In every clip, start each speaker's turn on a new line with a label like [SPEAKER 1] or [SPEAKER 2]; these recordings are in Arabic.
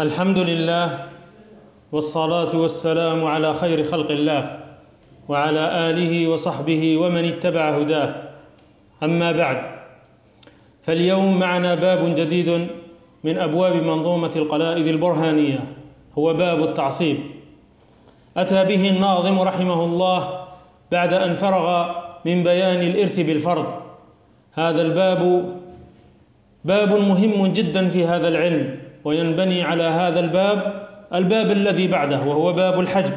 [SPEAKER 1] الحمد لله والصلاة والسلام على خير خلق الله وعلى آله وصحبه ومن اتبع هداه. أما بعد فاليوم معنا باب جديد من أبواب منظومة القلائد البرهانية هو باب التعصيب. أتى به الناظم رحمه الله بعد أن فرغ من بيان الإرث بالفرض. هذا الباب باب مهم جدا في هذا العلم. وينبني على هذا الباب الباب الذي بعده وهو باب الحجب.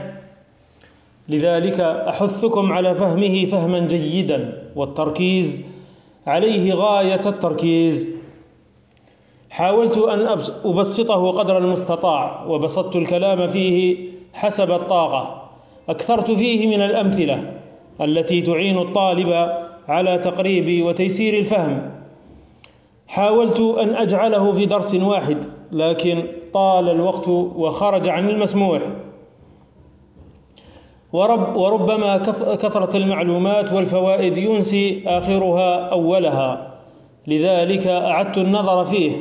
[SPEAKER 1] لذلك أحثكم على فهمه فهما جيدا والتركيز عليه غاية التركيز. حاولت أن أبسطه قدر المستطاع وبسطت الكلام فيه حسب الطاقة. أكثرت فيه من الأمثلة التي تعين الطالب على تقريب وتيسير الفهم. حاولت أن أجعله في درس واحد. لكن طال الوقت وخرج عن المسموح. ورب وربما كثرة المعلومات والفوائد ينسي آخرها أولها. لذلك أعدت النظر فيه.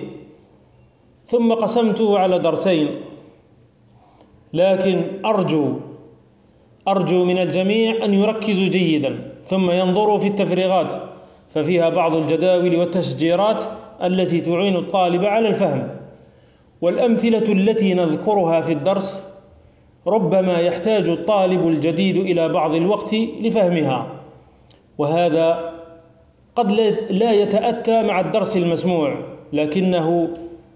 [SPEAKER 1] ثم قسمته على درسين. لكن أرجو أرجو من الجميع أن يركزوا جيدا. ثم ينظروا في التفريغات. ففيها بعض الجداول والتشجيرات التي تعين الطالب على الفهم. والأمثلة التي نذكرها في الدرس ربما يحتاج الطالب الجديد إلى بعض الوقت لفهمها وهذا قد لا يتأتى مع الدرس المسموع لكنه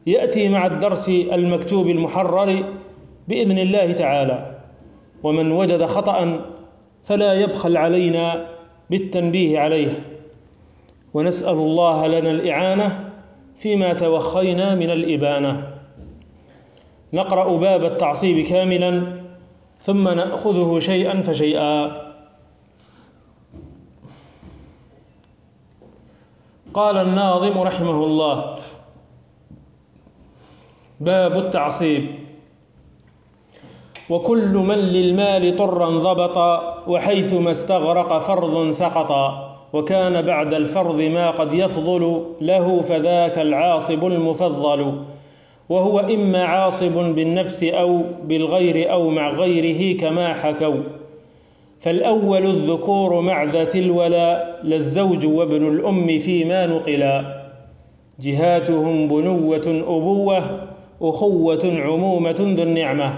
[SPEAKER 1] يأتي مع الدرس المكتوب المحرر بإذن الله تعالى ومن وجد خطأ فلا يبخل علينا بالتنبيه عليه. ونسأل الله لنا الإعانة فيما توخينا من الإبانة. نقرأ باب التعصيب كاملا ثم نأخذه شيئا فشيئا. قال الناظم رحمه الله باب التعصيب. وكل من للمال طرا ضبط وحيثما استغرق فرض سقط وكان بعد الفرض ما قد يفضل له فذاك العاصب المفضل. وهو إما عاصب بالنفس أو بالغير أو مع غيره كما حكوا. فالأول الذكور مع ذات الولاء للزوج وابن الأم فيما نقلا. جهاتهم بنوة أبوة أخوة عمومة ذو النعمة.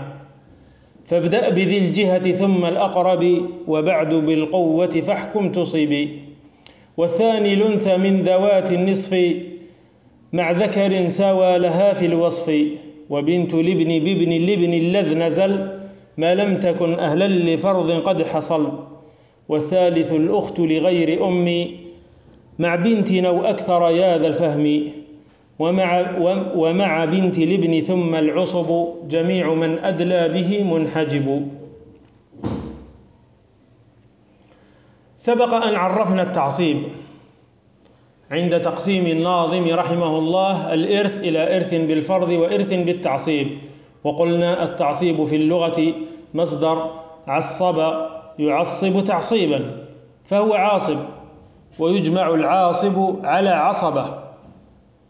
[SPEAKER 1] فابدأ بذي الجهة ثم الأقرب وبعد بالقوة فاحكم تصبي والثاني لنث من ذوات النصف مع ذكر سوى لها في الوصف وبنت لابن بابن لابن الذ نزل ما لم تكن أهلا لفرض قد حصل. والثالث الأخت لغير أم مع بنت أو أكثر يا ذا الفهم. ومع, ومع بنت الابن ثم العصب جميع من أدلى به منحجب. سبق أن عرفنا التعصيب. عند تقسيم الناظم رحمه الله الإرث إلى إرث بالفرض وإرث بالتعصيب. وقلنا التعصيب في اللغة مصدر عصب يعصب تعصيبا فهو عاصب ويجمع العاصب على عصبة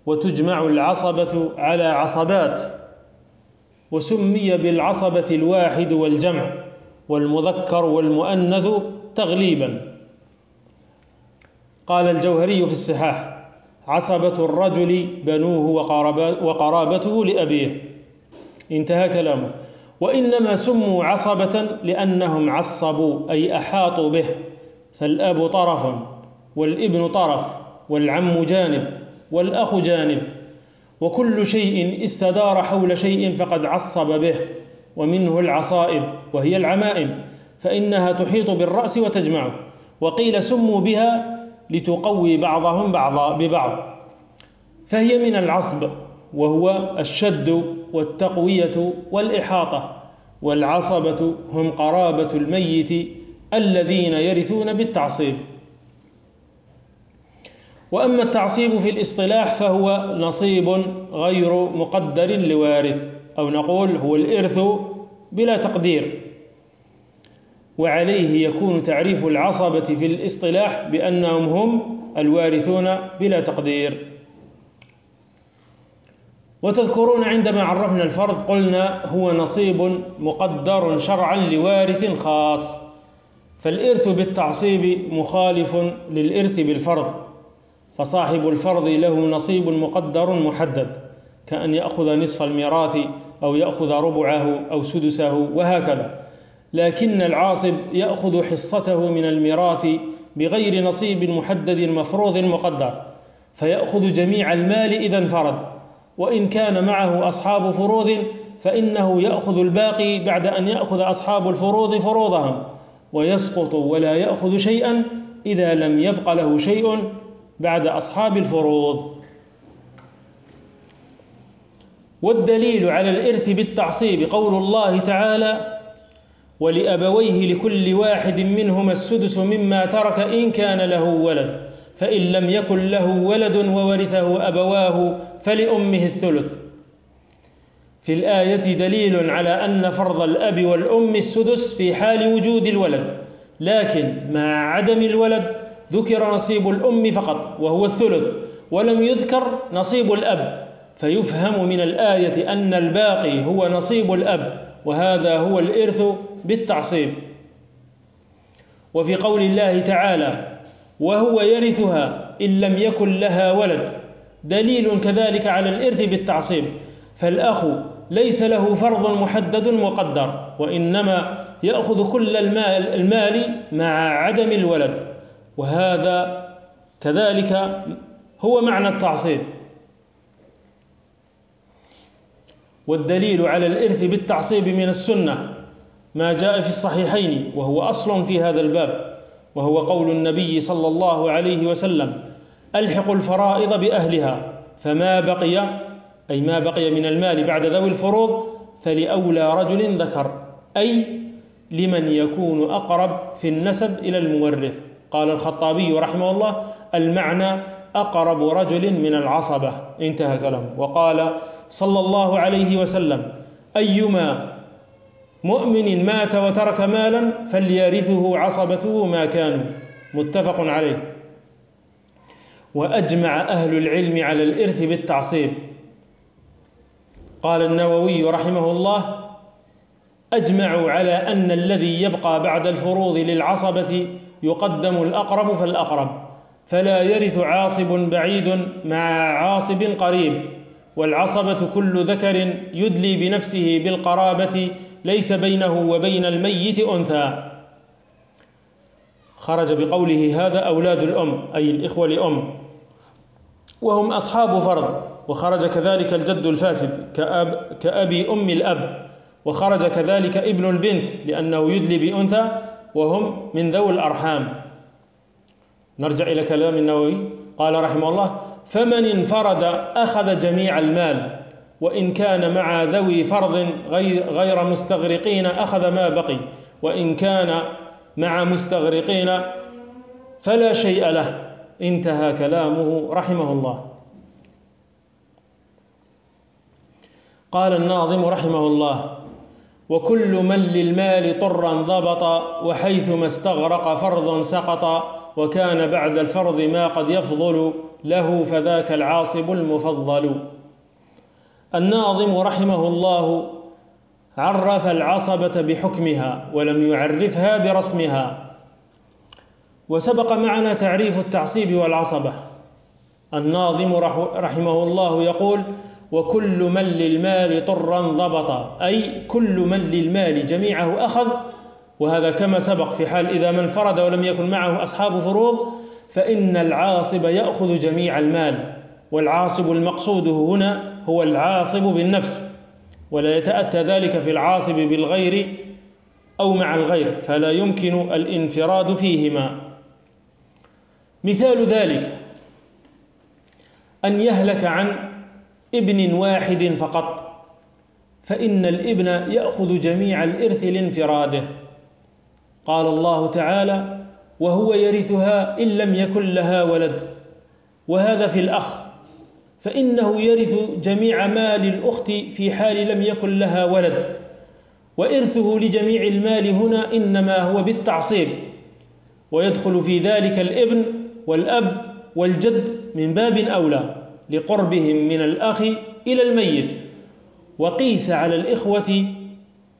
[SPEAKER 1] وتجمع العصبة على عصبات وسمي بالعصبة الواحد والجمع والمذكر والمؤنث تغليبا. قال الجوهري في الصحاح عصبة الرجل بنوه وقرابته لأبيه. انتهى كلامه. وإنما سموا عصبة لأنهم عصبوا أي أحاطوا به فالأب طرف والابن طرف والعم جانب والأخ جانب. وكل شيء استدار حول شيء فقد عصب به ومنه العصائب وهي العمائم فإنها تحيط بالرأس وتجمعه. وقيل سموا بها لتقوي بعضهم بعضا ببعض. فهي من العصب وهو الشد والتقوية والإحاطة. والعصبة هم قرابة الميت الذين يرثون بالتعصيب. وأما التعصيب في الاصطلاح فهو نصيب غير مقدر لوارث أو نقول هو الإرث بلا تقدير. وعليه يكون تعريف العصبة في الاصطلاح بأنهم هم الوارثون بلا تقدير. وتذكرون عندما عرفنا الفرض قلنا هو نصيب مقدر شرعا لوارث خاص فالإرث بالتعصيب مخالف للإرث بالفرض فصاحب الفرض له نصيب مقدر محدد كأن يأخذ نصف الميراث أو يأخذ ربعه أو سدسه وهكذا. لكن العاصب يأخذ حصته من الميراث بغير نصيب محدد مفروض مقدر فيأخذ جميع المال إذا انفرد وإن كان معه أصحاب فروض فإنه يأخذ الباقي بعد أن يأخذ أصحاب الفروض فروضهم ويسقط ولا يأخذ شيئا إذا لم يبق له شيء بعد أصحاب الفروض. والدليل على الإرث بالتعصيب قول الله تعالى ولأبويه لكل واحد منهما السدس مما ترك إن كان له ولد فإن لم يكن له ولد وورثه أبواه فلأمه الثلث. في الآية دليل على أن فرض الأب والأم السدس في حال وجود الولد لكن مع عدم الولد ذكر نصيب الأم فقط وهو الثلث ولم يذكر نصيب الأب. فيفهم من الآية أن الباقي هو نصيب الأب وهذا هو الإرث بالتعصيب. وفي قول الله تعالى وهو يرثها إن لم يكن لها ولد دليل كذلك على الإرث بالتعصيب. فالأخ ليس له فرض محدد مقدر وإنما يأخذ كل المال, المال مع عدم الولد. وهذا كذلك هو معنى التعصيب. والدليل على الإرث بالتعصيب من السنة ما جاء في الصحيحين وهو أصل في هذا الباب وهو قول النبي صلى الله عليه وسلم ألحقوا الفرائض بأهلها فما بقي أي ما بقي من المال بعد ذوي الفروض فلأولى رجل ذكر أي لمن يكون أقرب في النسب إلى المورث. قال الخطابي رحمه الله المعنى أقرب رجل من العصبة. انتهى كلامه. وقال صلى الله عليه وسلم أيما مؤمن مات وترك مالا فليرثه عصبته ما كانوا. متفق عليه. وأجمع أهل العلم على الإرث بالتعصيب. قال النووي رحمه الله أجمعوا على أن الذي يبقى بعد الفروض للعصبة يقدم الأقرب فالأقرب فلا يرث عاصب بعيد مع عاصب قريب والعصبة كل ذكر يدلي بنفسه بالقرابة ليس بينه وبين الميت أنثى. خرج بقوله هذا أولاد الأم أي الإخوة لأم. وهم أصحاب فرض. وخرج كذلك الجد الفاسد كأب كأبي أم الأب. وخرج كذلك ابن البنت لأنه يدلي بأنثى وهم من ذوي الأرحام. نرجع إلى كلام النووي. قال رحمه الله فمن انفرد أخذ جميع المال. وإن كان مع ذوي فرض غير, مستغرقين أخذ ما بقي وإن كان مع مستغرقين فلا شيء له. انتهى كلامه رحمه الله. قال الناظم رحمه الله وكل من للمال طرا ضبط وحيثما استغرق فرض سقط وكان بعد الفرض ما قد يفضل له فذاك العاصب المفضل. الناظم رحمه الله عرف العصبة بحكمها ولم يعرفها برسمها. وسبق معنا تعريف التعصيب والعصبة. الناظم رحمه الله يقول وكل من للمال طرا ضبط أي كل من للمال جميعه أخذ. وهذا كما سبق في حال إذا من فرد ولم يكن معه أصحاب فروض فإن العاصب يأخذ جميع المال. والعاصب المقصود هنا هو العاصب بالنفس ولا يتأتى ذلك في العاصب بالغير أو مع الغير فلا يمكن الانفراد فيهما. مثال ذلك أن يهلك عن ابن واحد فقط فإن الابن يأخذ جميع الإرث لانفراده. قال الله تعالى وهو يرثها إن لم يكن لها ولد وهذا في الأخ فإنه يرث جميع مال الأخت في حال لم يكن لها ولد. وإرثه لجميع المال هنا إنما هو بالتعصيب. ويدخل في ذلك الابن والأب والجد من باب أولى لقربهم من الأخ إلى الميت. وقيس على الإخوة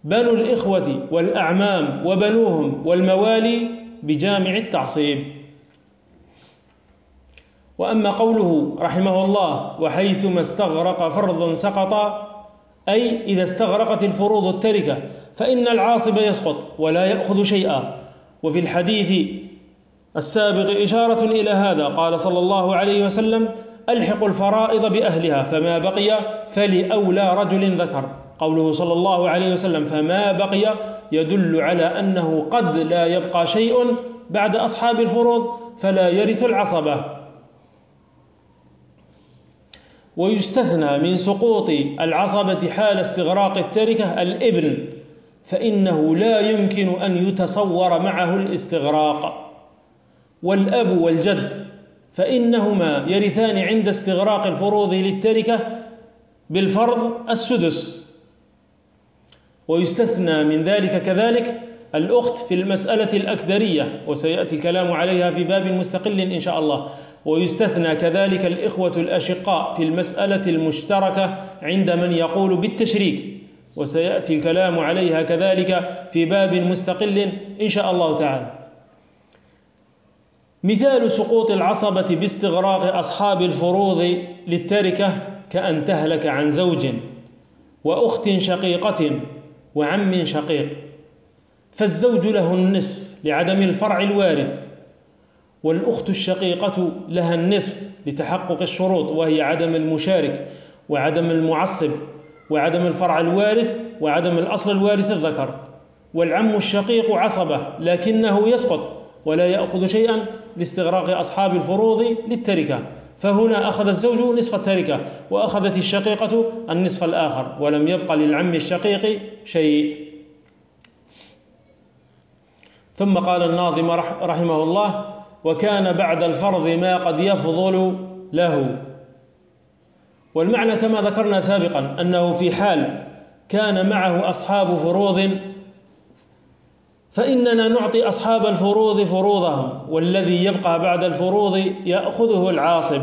[SPEAKER 1] بنو الإخوة والأعمام وبنوهم والموالي بجامع التعصيب. وأما قوله رحمه الله وحيثما استغرق فرض سقط أي إذا استغرقت الفروض التركة فإن العاصب يسقط ولا يأخذ شيئا. وفي الحديث السابق إشارة إلى هذا قال صلى الله عليه وسلم ألحق الفرائض بأهلها فما بقي فلأولى رجل ذكر. قوله صلى الله عليه وسلم فما بقي يدل على أنه قد لا يبقى شيء بعد أصحاب الفروض فلا يرث العصبة. ويستثنى من سقوط العصبة حال استغراق التركة الإبن فإنه لا يمكن أن يتصور معه الاستغراق. والأب والجد فإنهما يرثان عند استغراق الفروض للتركة بالفرض السدس. ويستثنى من ذلك كذلك الأخت في المسألة الأكدرية وسيأتي الكلام عليها في باب مستقل إن شاء الله. ويستثنى كذلك الإخوة الأشقاء في المسألة المشتركة عند من يقول بالتشريك وسيأتي الكلام عليها كذلك في باب مستقل إن شاء الله تعالى. مثال سقوط العصبة باستغراق أصحاب الفروض للتركة كأن تهلك عن زوج وأخت شقيقة وعم شقيق فالزوج له النصف لعدم الفرع الوارث. والأخت الشقيقة لها النصف لتحقق الشروط وهي عدم المشارك وعدم المعصب وعدم الفرع الوارث وعدم الأصل الوارث الذكر. والعم الشقيق عصبة لكنه يسقط ولا يأخذ شيئا لاستغراق أصحاب الفروض للتركة. فهنا أخذ الزوج نصف التركة وأخذت الشقيقة النصف الآخر ولم يبقى للعم الشقيق شيء. ثم قال الناظم رحمه الله وكان بعد الفرض ما قد يفضل له. والمعنى كما ذكرنا سابقا أنه في حال كان معه أصحاب فروض فإننا نعطي أصحاب الفروض فروضهم والذي يبقى بعد الفروض يأخذه العاصب.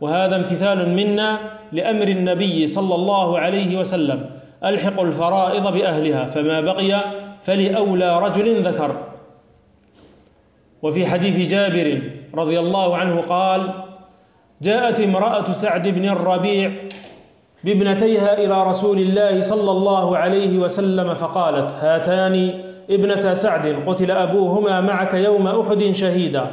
[SPEAKER 1] وهذا امتثال منا لأمر النبي صلى الله عليه وسلم ألحق الفرائض بأهلها فما بقي فلأولى رجل ذكر. وفي حديث جابر رضي الله عنه قال جاءت امرأة سعد بن الربيع بابنتيها إلى رسول الله صلى الله عليه وسلم فقالت هاتان ابنة سعد قتل أبوهما معك يوم أحد شهيدا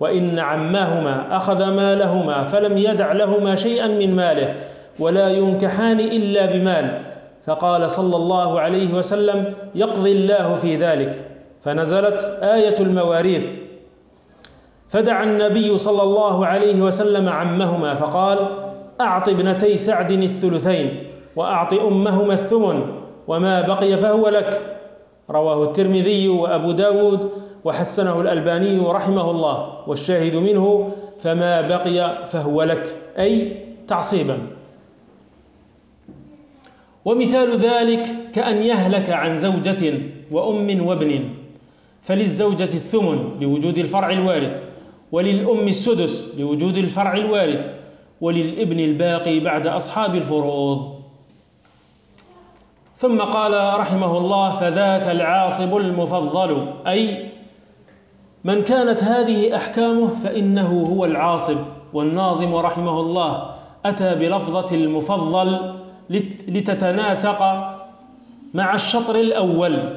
[SPEAKER 1] وإن عماهما أخذ مالهما فلم يدع لهما شيئا من ماله ولا ينكحان إلا بمال. فقال صلى الله عليه وسلم يقضي الله في ذلك. فنزلت آية المواريث. فدعا النبي صلى الله عليه وسلم عمهما فقال أعط ابنتي سعد الثلثين وأعط أمهما الثمن وما بقي فهو لك. رواه الترمذي وأبو داود وحسنه الألباني رحمه الله والشاهد منه فما بقي فهو لك أي تعصيبا. ومثال ذلك كأن يهلك عن زوجة وأم وابن فللزوجة الثمن لوجود الفرع الوارث. وللأم السدس لوجود الفرع الوارث وللابن الباقي بعد أصحاب الفروض. ثم قال رحمه الله فذاك العاصب المفضل أي من كانت هذه أحكامه فإنه هو العاصب والناظم رحمه الله أتى بلفظة المفضل لتتناسق مع الشطر الأول.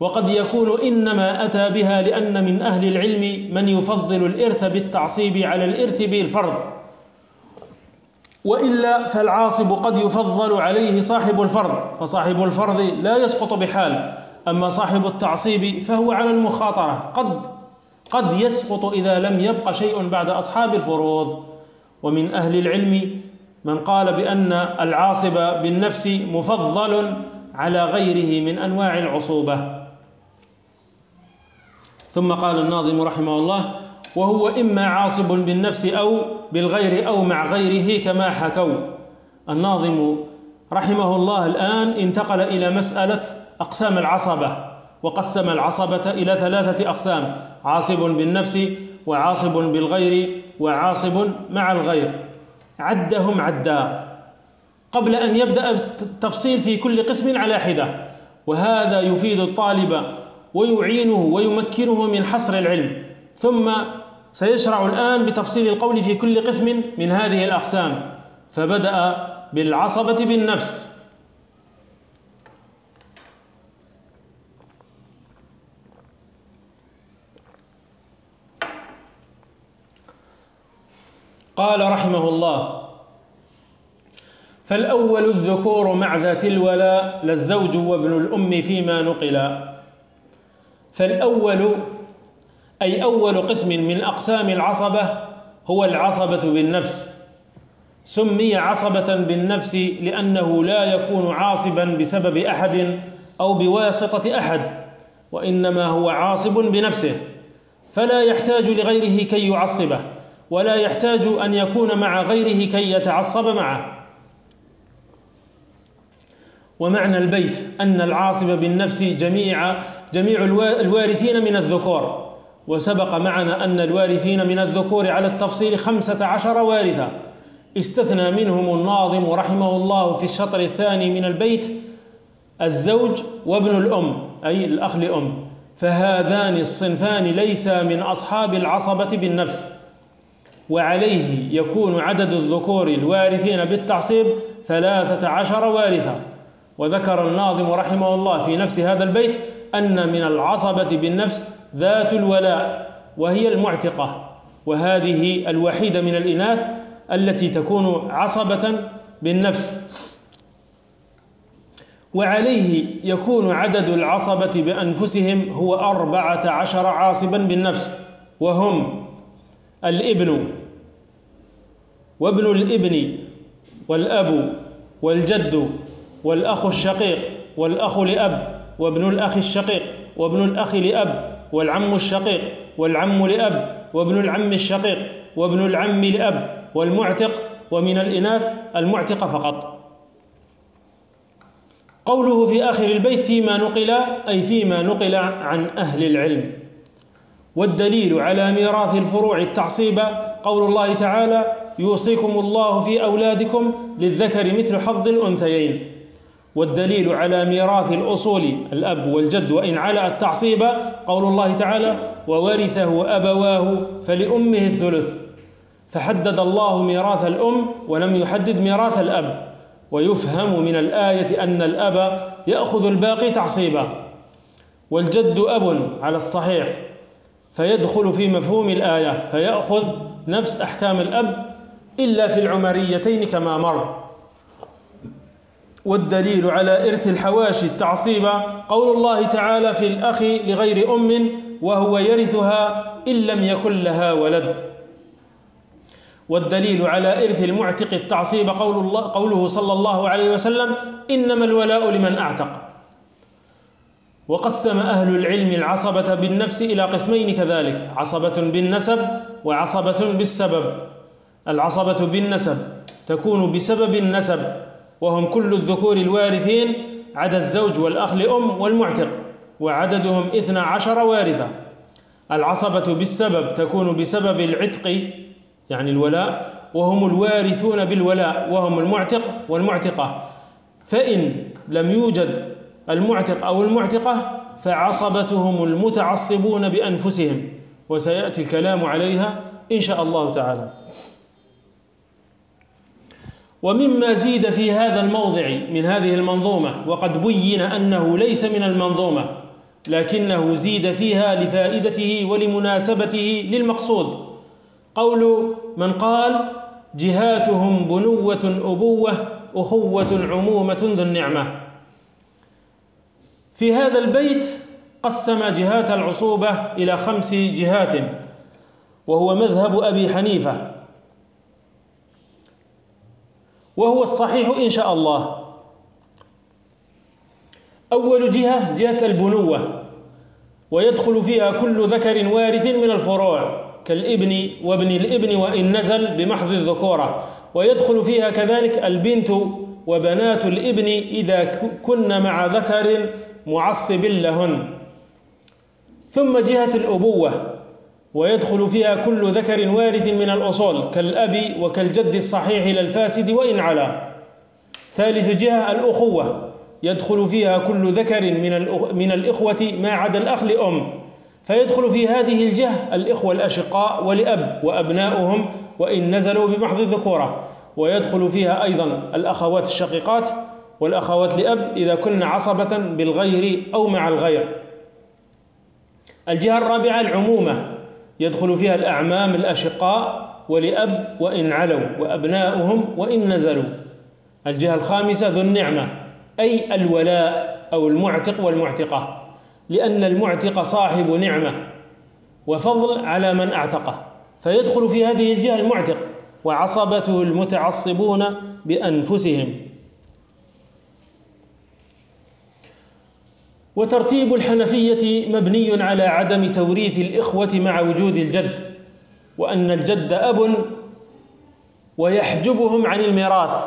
[SPEAKER 1] وقد يكون إنما أتى بها لأن من أهل العلم من يفضل الإرث بالتعصيب على الإرث بالفرض. وإلا فالعاصب قد يفضل عليه صاحب الفرض فصاحب الفرض لا يسقط بحال. أما صاحب التعصيب فهو على المخاطرة قد قد يسقط إذا لم يبق شيء بعد أصحاب الفروض. ومن أهل العلم من قال بأن العاصب بالنفس مفضل على غيره من أنواع العصوبة. ثم قال الناظم رحمه الله وهو إما عاصب بالنفس أو بالغير أو مع غيره كما حكوا. الناظم رحمه الله الآن انتقل إلى مسألة أقسام العصبة وقسم العصبة إلى ثلاثة أقسام عاصب بالنفس وعاصب بالغير وعاصب مع الغير. عدهم عدا. قبل أن يبدأ التفصيل في كل قسم على حدة. وهذا يفيد الطالب ويعينه ويمكنه من حصر العلم. ثم سيشرع الآن بتفصيل القول في كل قسم من هذه الأقسام. فبدأ بالعصبة بالنفس. قال رحمه الله فالأول الذكور مع ذات الولاء للزوج وابن الأم فيما نقلا. فالأول أي أول قسم من أقسام العصبة هو العصبة بالنفس. سمي عصبة بالنفس لأنه لا يكون عاصبا بسبب أحد أو بواسطة أحد وإنما هو عاصب بنفسه. فلا يحتاج لغيره كي يعصبه ولا يحتاج أن يكون مع غيره كي يتعصب معه. ومعنى البيت أن العاصب بالنفس جميع جميع الوارثين من الذكور. وسبق معنا أن الوارثين من الذكور على التفصيل خمسة عشر وارثا استثنى منهم الناظم رحمه الله في الشطر الثاني من البيت الزوج وابن الأم أي الأخ لأم. فهذان الصنفان ليس من أصحاب العصبة بالنفس. وعليه يكون عدد الذكور الوارثين بالتعصيب ثلاثة عشر وارثا وذكر الناظم رحمه الله في نفس هذا البيت أن من العصبة بالنفس ذات الولاء وهي المعتقة. وهذه الوحيدة من الإناث التي تكون عصبة بالنفس. وعليه يكون عدد العصبة بأنفسهم هو أربعة عشر عاصبا بالنفس وهم الإبن وابن الإبن والأب والجد والأخ الشقيق والأخ لأب وابن الأخ الشقيق وابن الأخ لأب والعم الشقيق والعم لأب وابن العم الشقيق وابن العم لأب والمعتق ومن الإناث المعتق فقط. قوله في آخر البيت فيما نقل أي فيما نقل عن أهل العلم. والدليل على ميراث الفروع التعصيب قول الله تعالى يوصيكم الله في أولادكم للذكر مثل حظ الأنثيين. والدليل على ميراث الأصول الأب والجد وإن على التعصيب قول الله تعالى وورثه أبواه فلأمه الثلث فحدد الله ميراث الأم ولم يحدد ميراث الأب. ويفهم من الآية أن الأب يأخذ الباقي تعصيبا. والجد أب على الصحيح فيدخل في مفهوم الآية فيأخذ نفس أحكام الأب إلا في العمريتين كما مر. والدليل على إرث الحواشي التعصيب قول الله تعالى في الأخ لغير أم وهو يرثها إن لم يكن لها ولد. والدليل على إرث المعتق التعصيب قول الله قوله صلى الله عليه وسلم إنما الولاء لمن أعتق. وقسم أهل العلم العصبة بالنفس إلى قسمين كذلك عصبة بالنسب وعصبة بالسبب. العصبة بالنسب تكون بسبب النسب وهم كل الذكور الوارثين عدا الزوج والأخ لأم والمعتق وعددهم إثنى عشر وارثا العصبة بالسبب تكون بسبب العتق يعني الولاء وهم الوارثون بالولاء وهم المعتق والمعتقة. فإن لم يوجد المعتق أو المعتقة فعصبتهم المتعصبون بأنفسهم. وسيأتي الكلام عليها إن شاء الله تعالى. ومما زيد في هذا الموضع من هذه المنظومة وقد بين أنه ليس من المنظومة لكنه زيد فيها لفائدته ولمناسبته للمقصود. قول من قال جهاتهم بنوة أبوة أخوة عمومة ذو النعمة. في هذا البيت قسم جهات العصوبة إلى خمس جهات وهو مذهب أبي حنيفة. وهو الصحيح إن شاء الله. أول جهة جهة البنوة ويدخل فيها كل ذكر وارث من الفروع كالابن وابن الابن وإن نزل بمحض الذكورة. ويدخل فيها كذلك البنت وبنات الابن إذا كن مع ذكر معصب لهن. ثم جهة الأبوة ويدخل فيها كل ذكر وارث من الأصول كالأب وكالجد الصحيح للفاسد وإن علا. ثالث جهة الأخوة يدخل فيها كل ذكر من من الإخوة ما عدا الأخ لأم. فيدخل في هذه الجهة الإخوة الأشقاء ولأب وأبناؤهم وإن نزلوا بمحض الذكورة. ويدخل فيها أيضا الأخوات الشقيقات والأخوات لأب إذا كن عصبة بالغير أو مع الغير. الجهة الرابعة العمومة يدخل فيها الأعمام الأشقاء ولأب وإن علوا وأبناؤهم وإن نزلوا. الجهة الخامسة ذو النعمة أي الولاء أو المعتق والمعتقة لأن المعتق صاحب نعمة وفضل على من أعتقه. فيدخل في هذه الجهة المعتق وعصبته المتعصبون بأنفسهم. وترتيب الحنفية مبني على عدم توريث الإخوة مع وجود الجد وأن الجد أب ويحجبهم عن الميراث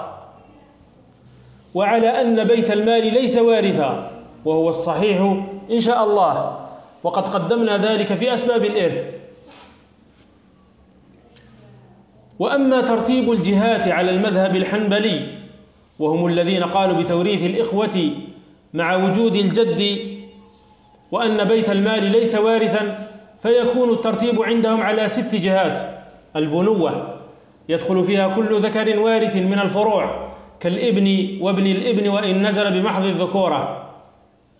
[SPEAKER 1] وعلى أن بيت المال ليس وارثا وهو الصحيح إن شاء الله. وقد قدمنا ذلك في أسباب الإرث. وأما ترتيب الجهات على المذهب الحنبلي وهم الذين قالوا بتوريث الإخوة مع وجود الجد وأن بيت المال ليس وارثا فيكون الترتيب عندهم على ست جهات. البنوة يدخل فيها كل ذكر وارث من الفروع كالإبن وابن الإبن وإن نزل بمحض الذكورة.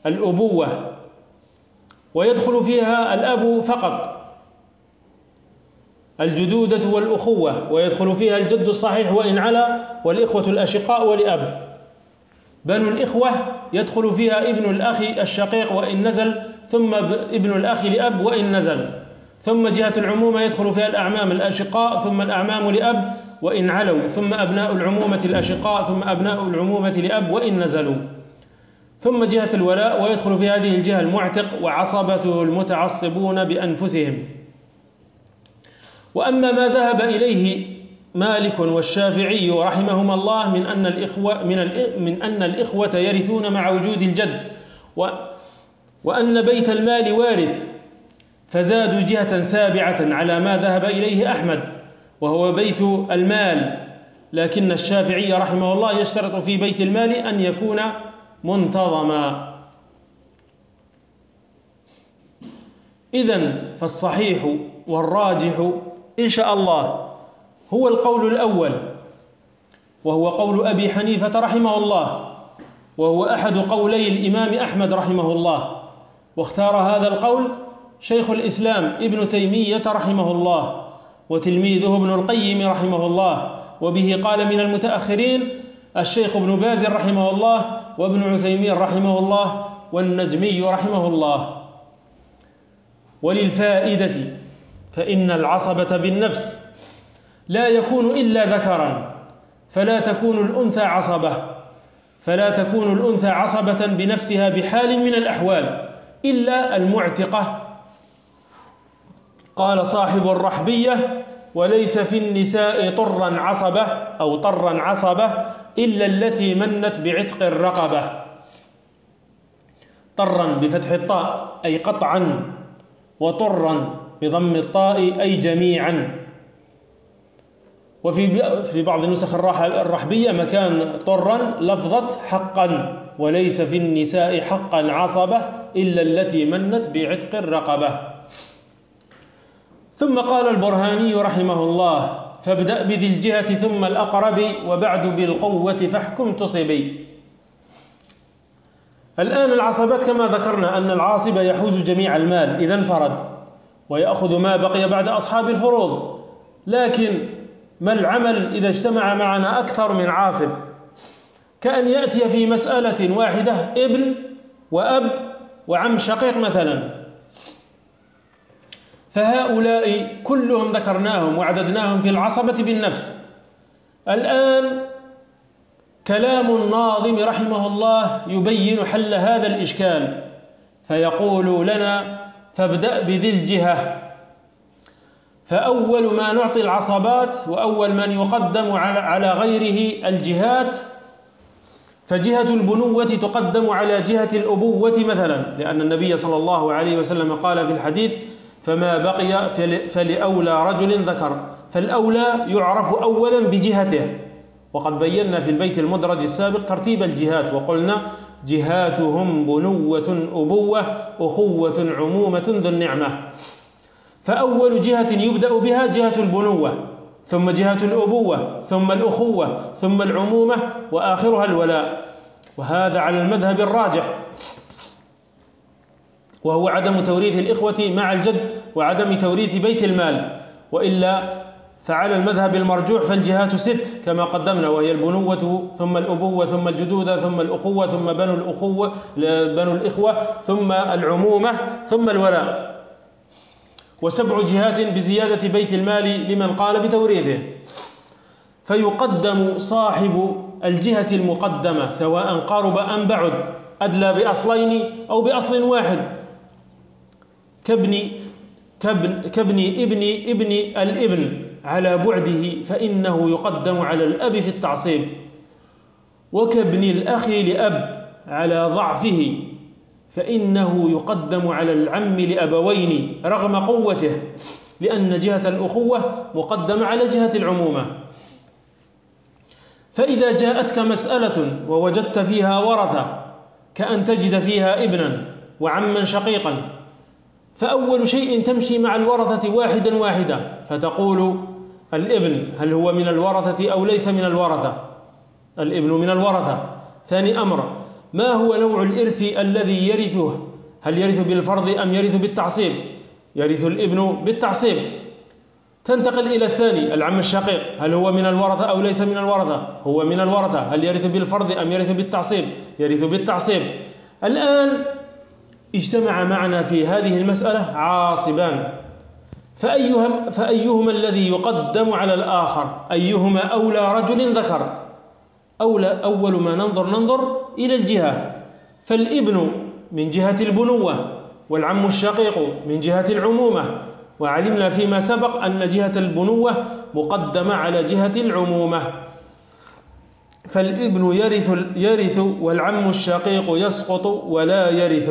[SPEAKER 1] الأبوة ويدخل فيها الأب فقط. الجدودة والأخوة ويدخل فيها الجد الصحيح وإن علا والإخوة الأشقاء ولأب بنو الإخوة يدخل فيها ابن الأخ الشقيق وإن نزل ثم ابن الأخ لأب وإن نزل. ثم جهة العمومة يدخل فيها الأعمام الأشقاء ثم الأعمام لأب وإن علوا. ثم أبناء العمومة الأشقاء ثم أبناء العمومة لأب وإن نزلوا. ثم جهة الولاء ويدخل في هذه الجهة المعتق وعصبته المتعصبون بأنفسهم. وأما ما ذهب إليه مالك والشافعي رحمهما الله من أن الإخوة من, من أن الإخوة يرثون مع وجود الجد و وأن بيت المال وارث فزادوا جهة سابعة على ما ذهب إليه أحمد وهو بيت المال. لكن الشافعي رحمه الله يشترط في بيت المال أن يكون منتظما. إذا فالصحيح والراجح إن شاء الله. هو القول الأول وهو قول أبي حنيفة رحمه الله وهو أحد قولي الإمام أحمد رحمه الله. واختار هذا القول شيخ الإسلام ابن تيمية رحمه الله وتلميذه ابن القيم رحمه الله. وبه قال من المتأخرين الشيخ ابن باز رحمه الله وابن عثيمين رحمه الله والنجمي رحمه الله. وللفائدة فإن العصبة بالنفس لا يكون إلا ذكرا فلا تكون الأنثى عصبة فلا تكون الأنثى عصبة بنفسها بحال من الأحوال إلا المعتقة. قال صاحب الرحبية وليس في النساء طرا عصبة أو طرا عصبة إلا التي منت بعتق الرقبة. طرا بفتح الطاء أي قطعا وطرا بضم الطاء أي جميعا. وفي في بعض النسخ الرحبية مكان طرا لفظة حقا وليس في النساء حقا عصبة إلا التي منت بعتق الرقبة. ثم قال البرهاني رحمه الله فابدأ بذي الجهة ثم الأقرب وبعد بالقوة فاحكم تصبي. الآن العصبات كما ذكرنا أن العاصب يحوز جميع المال إذا انفرد ويأخذ ما بقي بعد أصحاب الفروض. لكن ما العمل إذا اجتمع معنا أكثر من عاصب كأن يأتي في مسألة واحدة ابن وأب وعم شقيق مثلا. فهؤلاء كلهم ذكرناهم وعددناهم في العصبة بالنفس. الآن كلام الناظم رحمه الله يبين حل هذا الإشكال فيقول لنا فابدأ بذي الجهة. فأول ما نعطي العصبات وأول من يقدم على غيره الجهات فجهة البنوة تقدم على جهة الأبوة مثلا لأن النبي صلى الله عليه وسلم قال في الحديث فما بقي فلأولى رجل ذكر. فالأولى يعرف أولا بجهته. وقد بينا في البيت المدرج السابق ترتيب الجهات وقلنا جهاتهم بنوة أبوة أخوة عمومة ذو النعمة. فأول جهة يبدأ بها جهة البنوة ثم جهة الأبوة ثم الأخوة ثم العمومة وآخرها الولاء. وهذا على المذهب الراجح. وهو عدم توريث الإخوة مع الجد وعدم توريث بيت المال. وإلا فعلى المذهب المرجوح فالجهات ست كما قدمنا وهي البنوة ثم الأبوة ثم الجدودة ثم الأخوة ثم بنو الأخوة بنو الإخوة ثم العمومة ثم الولاء. وسبع جهات بزيادة بيت المال لمن قال بتوريثه فيقدم صاحب الجهة المقدمة سواء قارب أم بعد أدلى بأصلين أو بأصل واحد. كابن كابن, كابن ابن ابن الابن على بعده فإنه يقدم على الأب في التعصيب. وكابن الأخ لأب على ضعفه. فإنه يقدم على العم لأبوين رغم قوته لأن جهة الأخوة مقدمة على جهة العمومة. فإذا جاءتك مسألة ووجدت فيها ورثة كأن تجد فيها ابنا وعما شقيقا. فأول شيء تمشي مع الورثة واحدا واحدا فتقول الابن هل هو من الورثة أو ليس من الورثة؟ الابن من الورثة. ثاني أمر ما هو نوع الإرث الذي يرثه؟ هل يرث بالفرض أم يرث بالتعصيب؟ يرث الإبن بالتعصيب. تنتقل إلى الثاني العم الشقيق. هل هو من الورثة أو ليس من الورثة؟ هو من الورثة. هل يرث بالفرض أم يرث بالتعصيب؟ يرث بالتعصيب. الآن اجتمع معنا في هذه المسألة عاصبان. فأيهما, فأيهما الذي يقدم على الآخر؟ أيهما أولى رجل ذكر؟ أولى أول ما ننظر ننظر إلى الجهة. فالإبن من جهة البنوة والعم الشقيق من جهة العمومة. وعلمنا فيما سبق أن جهة البنوة مقدمة على جهة العمومة. فالإبن يرث, يرث والعم الشقيق يسقط ولا يرث.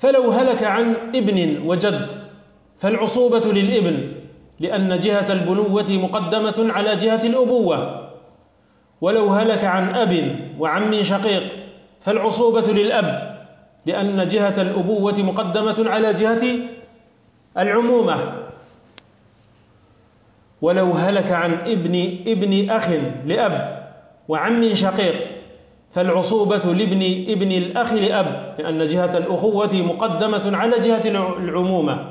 [SPEAKER 1] فلو هلك عن إبن وجد فالعصوبة للإبن لأن جهة البنوة مقدمة على جهة الأبوة. ولو هلك عن أب وعم شقيق فالعصوبة للأب لأن جهة الأبوة مقدمة على جهة العمومة. ولو هلك عن ابن ابن أخ لأب وعم شقيق فالعصوبة لابن ابن الأخ لأب لأن جهة الأخوة مقدمة على جهة العمومة.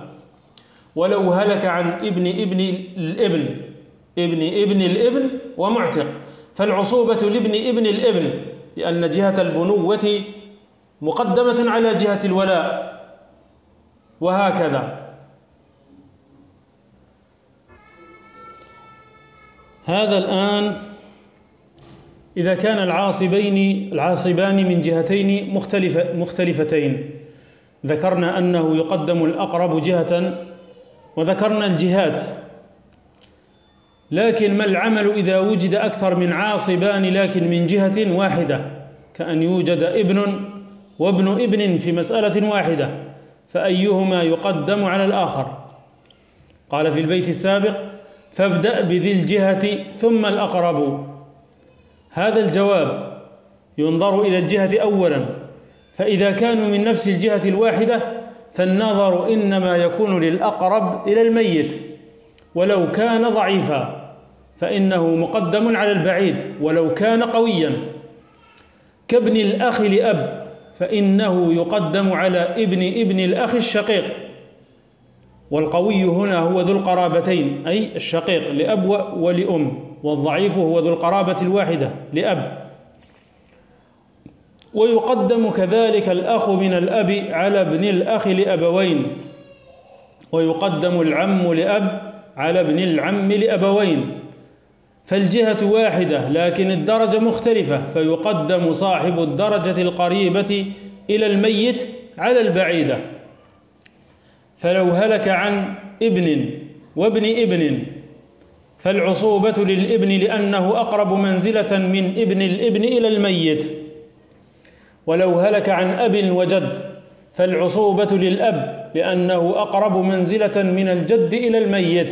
[SPEAKER 1] ولو هلك عن ابن ابن الابن ابن ابن الابن ومعتق. فالعصوبة لابن ابن الابن لأن جهة البنوة مقدمة على جهة الولاء. وهكذا. هذا الآن إذا كان العاصبين العاصبان من جهتين مختلفة مختلفتين. ذكرنا أنه يقدم الأقرب جهة وذكرنا الجهات لكن ما العمل إذا وجد أكثر من عاصبان لكن من جهة واحدة؟ كأن يوجد ابن وابن ابن في مسألة واحدة فأيهما يقدم على الآخر؟ قال في البيت السابق فابدأ بذي الجهة ثم الأقرب. هذا الجواب ينظر إلى الجهة أولا فإذا كانوا من نفس الجهة الواحدة فالنظر إنما يكون للأقرب إلى الميت ولو كان ضعيفا فإنه مقدم على البعيد ولو كان قويا. كابن الأخ لأب فإنه يقدم على ابن ابن الأخ الشقيق. والقوي هنا هو ذو القرابتين أي الشقيق لأب ولأم والضعيف هو ذو القرابة الواحدة لأب. ويقدم كذلك الأخ من الأب على ابن الأخ لأبوين. ويقدم العم لأب على ابن العم لأبوين. فالجهة واحدة لكن الدرجة مختلفة. فيقدم صاحب الدرجة القريبة إلى الميت على البعيدة. فلو هلك عن ابن وابن ابن فالعصوبة للابن لأنه أقرب منزلة من ابن الابن إلى الميت. ولو هلك عن أب وجد فالعصوبة للأب لأنه أقرب منزلة من الجد إلى الميت.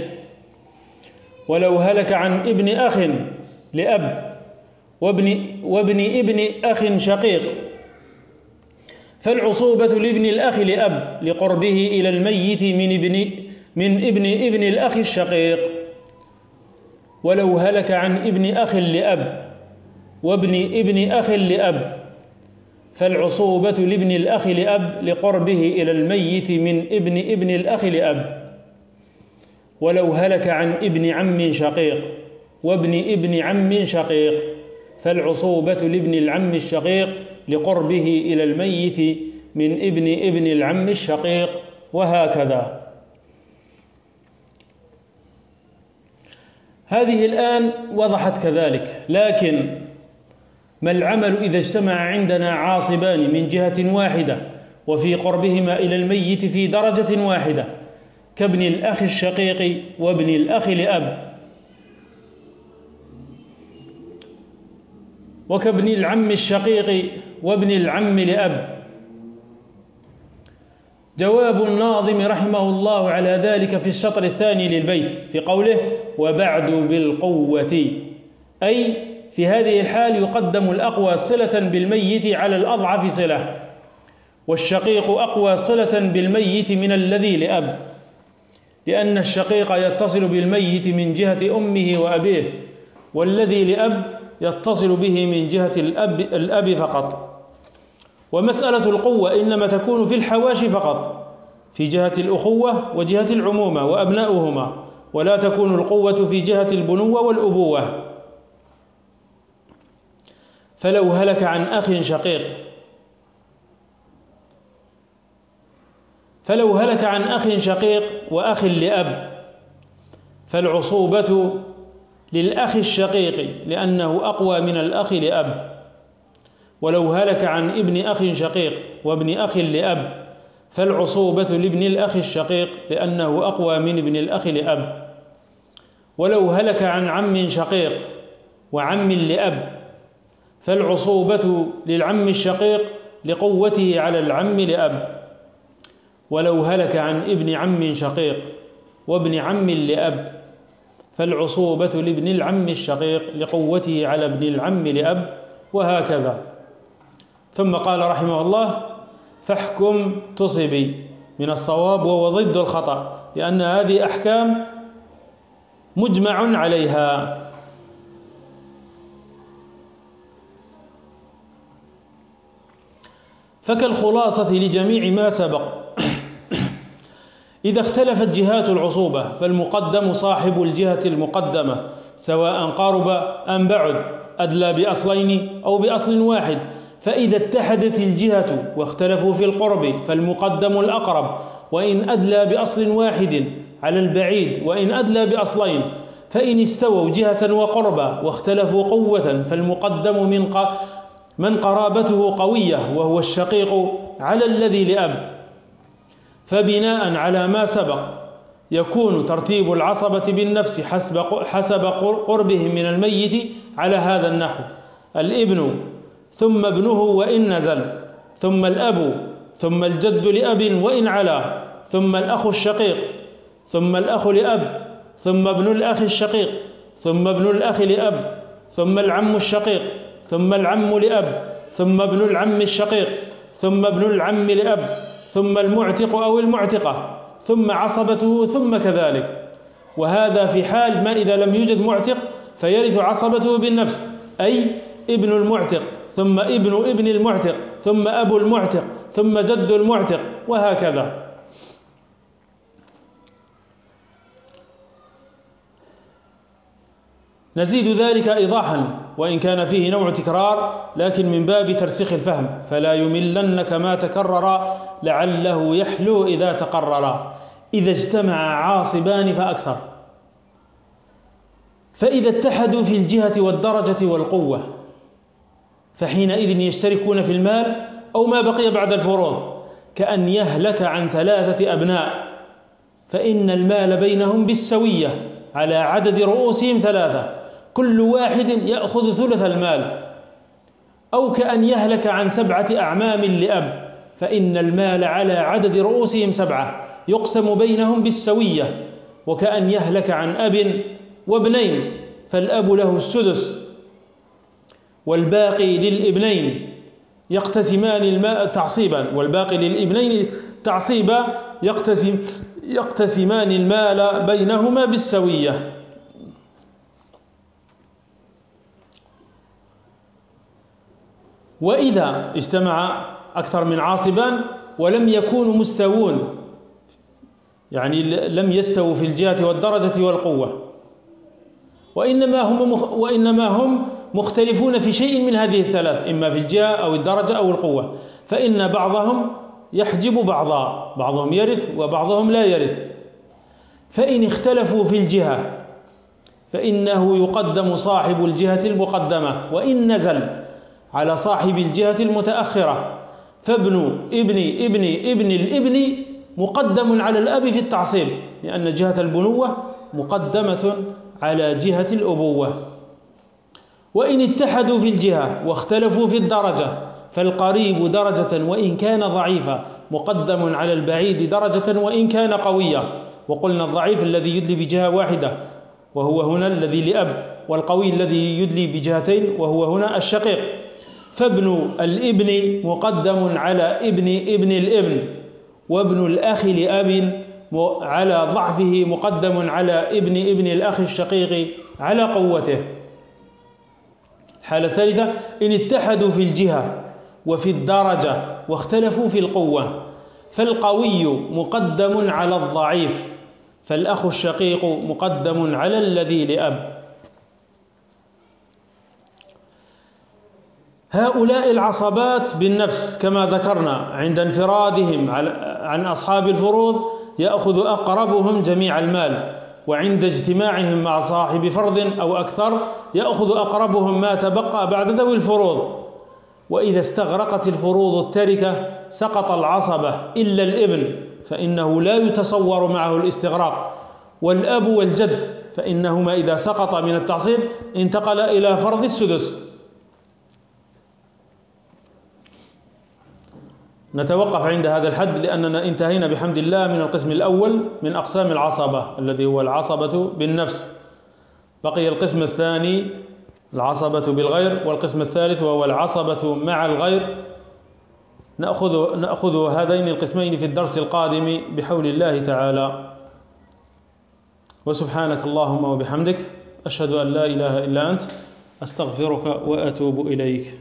[SPEAKER 1] ولو هلك عن ابن أخ لأب وابن, وابن ابن أخ شقيق فالعصوبة لابن الأخ لأب لقربه إلى الميت من ابن من ابن ابن الأخ الشقيق. ولو هلك عن ابن أخ لأب وابن ابن أخ لأب فالعصوبة لابن الأخ لأب لقربه إلى الميت من ابن ابن الأخ لأب. ولو هلك عن ابن عم شقيق وابن ابن عم شقيق فالعصوبة لابن العم الشقيق لقربه إلى الميت من ابن ابن العم الشقيق وهكذا. هذه الآن وضحت كذلك لكن ما العمل إذا اجتمع عندنا عاصبان من جهة واحدة وفي قربهما إلى الميت في درجة واحدة كابن الأخ الشقيق وابن الأخ لأب. وكابن العم الشقيق وابن العم لأب. جواب الناظم رحمه الله على ذلك في الشطر الثاني للبيت في قوله وبعد بالقوة أي في هذه الحال يقدم الأقوى صلة بالميت على الأضعف صلة والشقيق أقوى صلة بالميت من الذي لأب لأن الشقيق يتصل بالميت من جهة أمه وأبيه والذي لأب يتصل به من جهة الأب, الأب فقط. ومسألة القوة إنما تكون في الحواشي فقط في جهة الأخوة وجهة العمومة وأبناؤهما ولا تكون القوة في جهة البنوة والأبوة. فلو هلك عن أخ شقيق. فلو هلك عن أخ شقيق وأخ لأب فالعصوبة للأخ الشقيق لأنه أقوى من الأخ لأب. ولو هلك عن ابن أخ شقيق وابن أخ لأب فالعصوبة لابن الأخ الشقيق لأنه أقوى من ابن الأخ لأب. ولو هلك عن عم شقيق وعم لأب فالعصوبة للعم الشقيق لقوته على العم لأب. ولو هلك عن ابن عم شقيق وابن عم لأب. فالعصوبة لابن العم الشقيق لقوته على ابن العم لأب وهكذا. ثم قال رحمه الله فاحكم تصبي من الصواب وهو ضد الخطأ لأن هذه أحكام مجمع عليها. فكالخلاصة لجميع ما سبق. إذا اختلفت جهات العصوبة فالمقدم صاحب الجهة المقدمة سواء قارب أم بعد أدلى بأصلين أو بأصل واحد. فإذا اتحدت الجهة واختلفوا في القرب فالمقدم الأقرب. وإن أدلى بأصل واحد على البعيد وإن أدلى بأصلين فإن استووا جهة وقربا واختلفوا قوة فالمقدم من من قرابته قوية وهو الشقيق على الذي لأب فبناء على ما سبق يكون ترتيب العصبة بالنفس حسب حسب قربهم من الميت على هذا النحو. الابن ثم ابنه وإن نزل ثم الأب ثم الجد لأب وإن علا ثم الأخ الشقيق ثم الأخ لأب ثم ابن الأخ الشقيق ثم ابن الأخ لأب ثم العم الشقيق. ثم العم لأب ثم ابن العم الشقيق ثم ابن العم لأب ثم المعتق أو المعتقة ثم عصبته ثم كذلك. وهذا في حال ما إذا لم يوجد معتق فيرث عصبته بالنفس أي ابن المعتق ثم ابن ابن المعتق ثم أبو المعتق ثم جد المعتق وهكذا. نزيد ذلك إيضاحا. وإن كان فيه نوع تكرار لكن من باب ترسيخ الفهم فلا يملنك ما تكرر لعله يحلو إذا تقرر. إذا اجتمع عاصبان فأكثر. فإذا اتحدوا في الجهة والدرجة والقوة فحينئذ يشتركون في المال أو ما بقي بعد الفروض كأن يهلك عن ثلاثة أبناء. فإن المال بينهم بالسوية على عدد رؤوسهم ثلاثة. كل واحد يأخذ ثلث المال. أو كأن يهلك عن سبعة أعمام لأب فإن المال على عدد رؤوسهم سبعة يقسم بينهم بالسوية. وكأن يهلك عن أب وابنين فالأب له السدس. والباقي للابنين يقتسمان الماء تعصيبا. والباقي للابنين تعصيبا يقتسم يقتسمان المال بينهما بالسوية. وإذا اجتمع أكثر من عاصبان ولم يكونوا مستوون يعني لم يستووا في الجهة والدرجة والقوة. وإنما هم وإنما هم مختلفون في شيء من هذه الثلاث إما في الجهة أو الدرجة أو القوة. فإن بعضهم يحجب بعضا بعضهم يرث وبعضهم لا يرث. فإن اختلفوا في الجهة فإنه يقدم صاحب الجهة المقدمة وإن نزل على صاحب الجهة المتأخرة. فابن ابن ابن ابن الابن مقدم على الأب في التعصيب لأن جهة البنوة مقدمة على جهة الأبوة. وإن اتحدوا في الجهة واختلفوا في الدرجة فالقريب درجة وإن كان ضعيفا مقدم على البعيد درجة وإن كان قويا. وقلنا الضعيف الذي يدلي بجهة واحدة وهو هنا الذي لأب والقوي الذي يدلي بجهتين وهو هنا الشقيق. فابن الابن مقدم على ابن ابن الابن وابن الأخ لأب على ضعفه مقدم على ابن ابن الأخ الشقيق على قوته. الحالة الثالثة إن اتحدوا في الجهة وفي الدرجة واختلفوا في القوة فالقوي مقدم على الضعيف فالأخ الشقيق مقدم على الذي لأب. هؤلاء العصبات بالنفس كما ذكرنا عند انفرادهم عن أصحاب الفروض يأخذ أقربهم جميع المال وعند اجتماعهم مع صاحب فرض أو أكثر يأخذ أقربهم ما تبقى بعد ذوي الفروض. وإذا استغرقت الفروض التركة سقط العصبة إلا الإبن فإنه لا يتصور معه الاستغراق. والأب والجد فإنهما إذا سقط من التعصيب انتقل إلى فرض السدس. نتوقف عند هذا الحد لأننا انتهينا بحمد الله من القسم الأول من أقسام العصبة الذي هو العصبة بالنفس. بقي القسم الثاني العصبة بالغير والقسم الثالث وهو العصبة مع الغير. نأخذ, نأخذ هذين القسمين في الدرس القادم بحول الله تعالى. وسبحانك اللهم وبحمدك أشهد أن لا إله إلا أنت أستغفرك وأتوب إليك.